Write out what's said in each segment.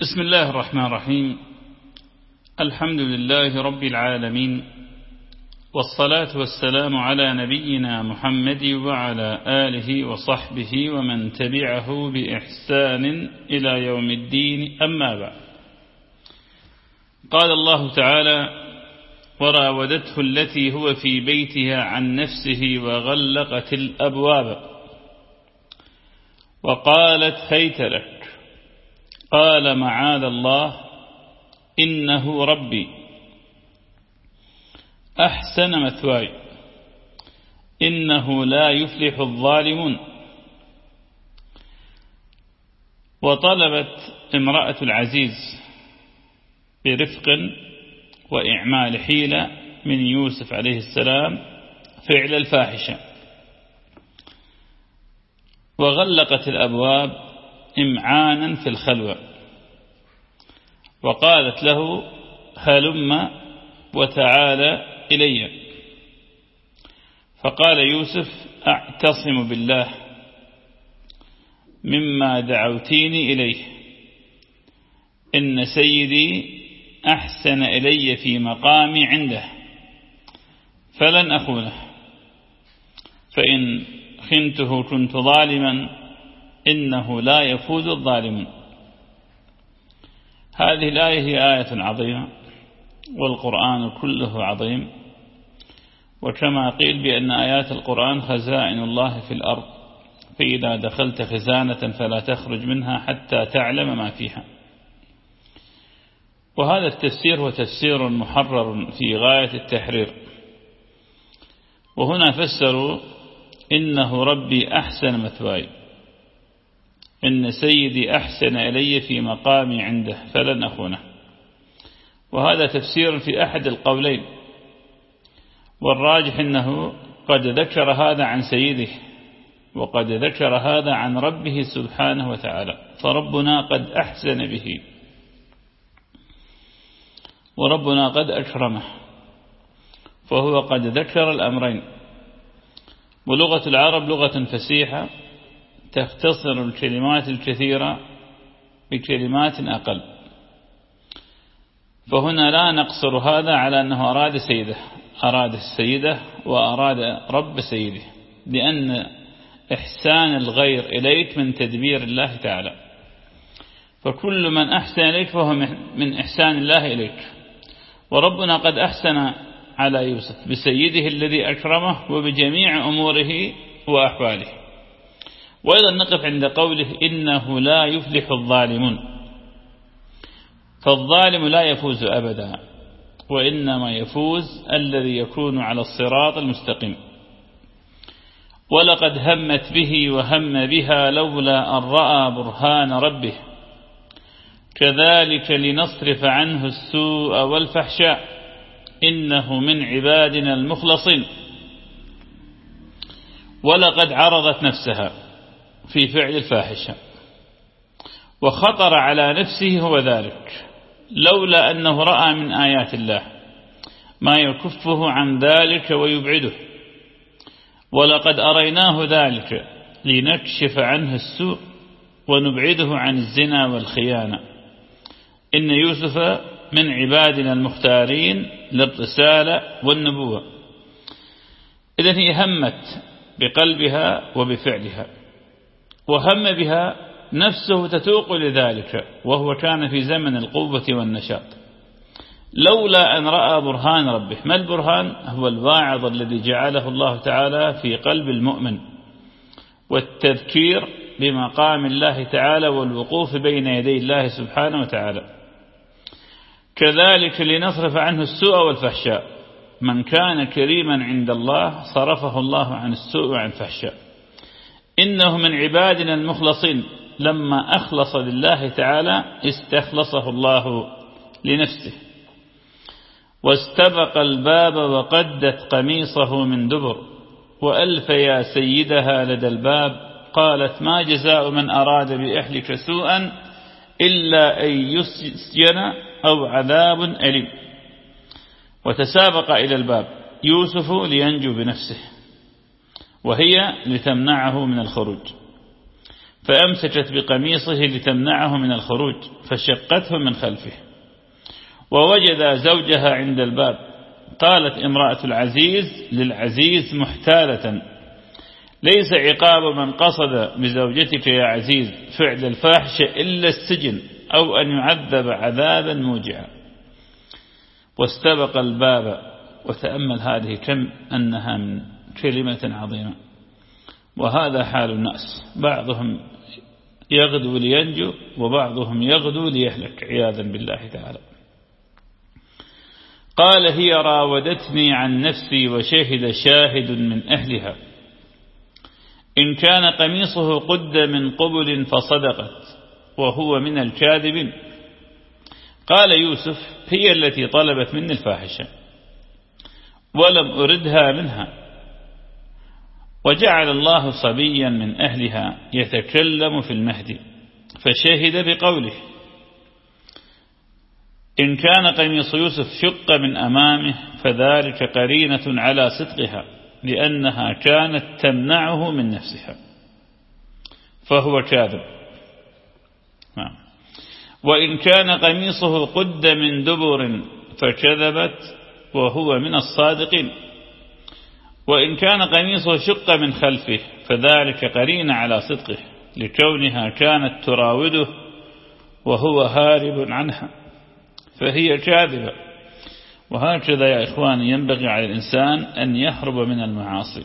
بسم الله الرحمن الرحيم. الحمد لله رب العالمين والصلاة والسلام على نبينا محمد وعلى آله وصحبه ومن تبعه بإحسان إلى يوم الدين. أما بعد قال الله تعالى وراودته التي هو في بيتها عن نفسه وغلقت الأبواب وقالت هيت لك قال معاذ الله إنه ربي. أحسن مثواي. إنه لا يفلح الظالمون. وطلبت امرأة العزيز برفق وإعمال حيلة من يوسف عليه السلام فعل الفاحشة. وغلقت الأبواب إمعانا في الخلوة. وقالت له هلم وتعالى إلي. فقال يوسف أعتصم بالله مما دعوتيني إليه. إن سيدي أحسن إلي في مقامي عنده. فلن أخونه. فإن خنته كنت ظالما إنه لا يفوز الظالمون هذه الآية هي آية عظيمة والقرآن كله عظيم. وكما قيل بأن آيات القرآن خزائن الله في الأرض فإذا دخلت خزانة فلا تخرج منها حتى تعلم ما فيها. وهذا التفسير هو تفسير محرر في غاية التحرير. وهنا فسروا إنه ربي أحسن مثواي. إن سيدي أحسن إلي في مقامي عنده فلن أخونه. وهذا تفسير في أحد القولين. والراجح أنه قد ذكر هذا عن سيده وقد ذكر هذا عن ربه سبحانه وتعالى فربنا قد أحسن به. وربنا قد أكرمه فهو قد ذكر الأمرين. ولغة العرب لغة فسيحة تختصر الكلمات الكثيرة بكلمات أقل. فهنا لا نقصر هذا على أنه أراد سيده أراد السيدة وأراد رب سيده لأن إحسان الغير إليك من تدبير الله تعالى. فكل من أحسن إليك فهو من إحسان الله إليك. وربنا قد أحسن على يوسف بسيده الذي أكرمه وبجميع أموره وأحواله. وأيضا نقف عند قوله إنه لا يفلح الظالمون. فالظالم لا يفوز أبدا وإنما يفوز الذي يكون على الصراط المستقيم. ولقد همت به وهم بها لولا أن رأى برهان ربه. كذلك لنصرف عنه السوء والفحشاء إنه من عبادنا المخلصين. ولقد عرضت نفسها. في فعل الفاحشة. وخطر على نفسه هو ذلك لولا أنه رأى من آيات الله ما يكفه عن ذلك ويبعده. ولقد أريناه ذلك لنكشف عنه السوء ونبعده عن الزنا والخيانة. إن يوسف من عبادنا المختارين للرسالة والنبوة. إذن هي همت بقلبها وبفعلها. وهم بها نفسه تتوق لذلك وهو كان في زمن القوة والنشاط. لولا أن رأى برهان ربه. ما البرهان؟ هو الواعظ الذي جعله الله تعالى في قلب المؤمن. والتذكير بمقام الله تعالى والوقوف بين يدي الله سبحانه وتعالى. كذلك لنصرف عنه السوء والفحشاء. من كان كريما عند الله صرفه الله عن السوء وعن الفحشاء. إنه من عبادنا المخلصين. لما أخلص لله تعالى استخلصه الله لنفسه. واستبق الباب وقدت قميصه من دبر. وألف يا سيدها لدى الباب. قالت ما جزاء من أراد بأهلك سوءا إلا أن يسجن أو عذاب أليم. وتسابق إلى الباب. يوسف لينجو بنفسه. وهي لتمنعه من الخروج. فأمسكت بقميصه لتمنعه من الخروج فشقته من خلفه. ووجد زوجها عند الباب. قالت امرأة العزيز للعزيز محتالة ليس عقاب من قصد بزوجتك يا عزيز فعل الفاحشة إلا السجن أو أن يعذب عذابا موجعا. واستبق الباب وتأمل هذه كم أنها من كلمة عظيمة. وهذا حال الناس. بعضهم يغدو لينجو وبعضهم يغدو ليهلك عياذا بالله تعالى. قال هي راودتني عن نفسي وشهد شاهد من أهلها. إن كان قميصه قد من قبل فصدقت وهو من الكاذبين. قال يوسف هي التي طلبت مني الفاحشة ولم أردها منها. وجعل الله صبيا من أهلها يتكلم في المهد فشهد بقوله إن كان قميص يوسف شق من أمامه فذلك قرينة على صدقها لأنها كانت تمنعه من نفسها. فهو كاذب. نعم. وإن كان قميصه قد من دبر فكذبت وهو من الصادقين. وإن كان قميصه شق من خلفه فذلك قرين على صدقه لكونها كانت تراوده وهو هارب عنها فهي كاذبة. وهكذا يا إخواني ينبغي على الإنسان أن يهرب من المعاصي.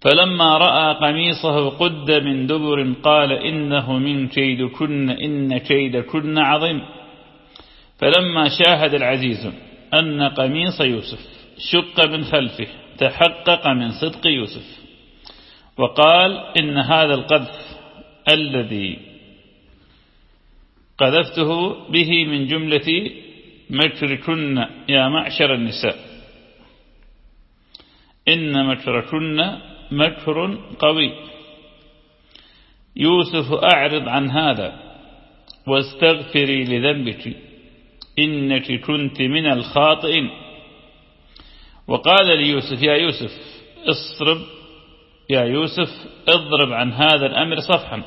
فلما رأى قميصه قد من دبر قال إنه من كيدكن إن كيدكن عظيم. فلما شاهد العزيز أن قميص يوسف شق من خلفه تحقق من صدق يوسف. وقال إن هذا القذف الذي قذفته به من جملة مكركن يا معشر النساء. إن مكركن مكر قوي. يوسف أعرض عن هذا واستغفري لذنبك. إنك كنت من الخاطئين. وقال ليوسف يا يوسف اصرب يا يوسف اضرب عن هذا الأمر صفحا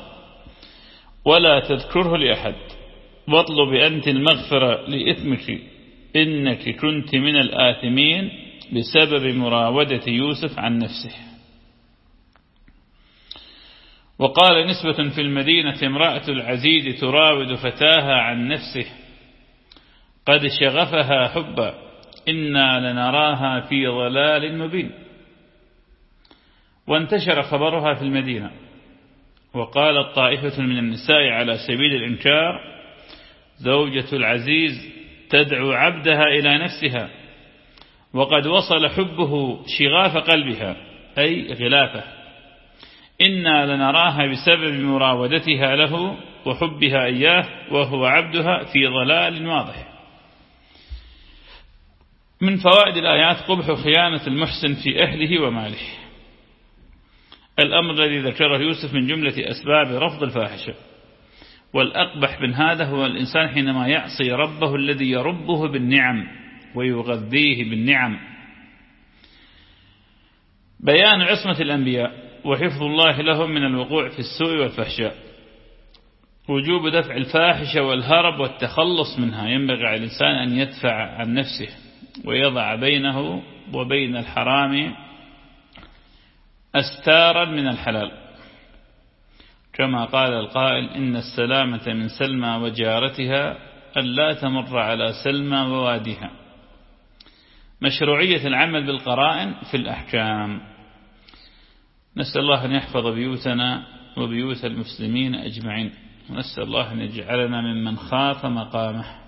ولا تذكره لأحد. واطلب أنت المغفرة لإثمك إنك كنت من الآثمين بسبب مراودة يوسف عن نفسه. وقال نسبة في المدينة امرأة العزيز تراود فتاها عن نفسه قد شغفها حبا. إنا لنراها في ضلال مبين. وانتشر خبرها في المدينة وقالت طائفة من النساء على سبيل الإنكار زوجة العزيز تدعو عبدها إلى نفسها وقد وصل حبه شغاف قلبها أي غلافة. إنا لنراها بسبب مراودتها له وحبها إياه وهو عبدها في ضلال واضح. من فوائد الآيات قبح خيانة المحسن في أهله وماله. الأمر الذي ذكره يوسف من جملة أسباب رفض الفاحشة. والأقبح من هذا هو الإنسان حينما يعصي ربه الذي يربه بالنعم ويغذيه بالنعم. بيان عصمة الأنبياء وحفظ الله لهم من الوقوع في السوء والفحشاء. وجوب دفع الفاحشة والهرب والتخلص منها. ينبغي على الإنسان أن يدفع عن نفسه. ويضع بينه وبين الحرام أستارا من الحلال. كما قال القائل إن السلامة من سلمى وجارتها أن لا تمر على سلمى ووادها مشروعية العمل بالقرائن في الأحكام. نسأل الله أن يحفظ بيوتنا وبيوت المسلمين أجمعين. ونسأل الله أن يجعلنا ممن خاف مقامه.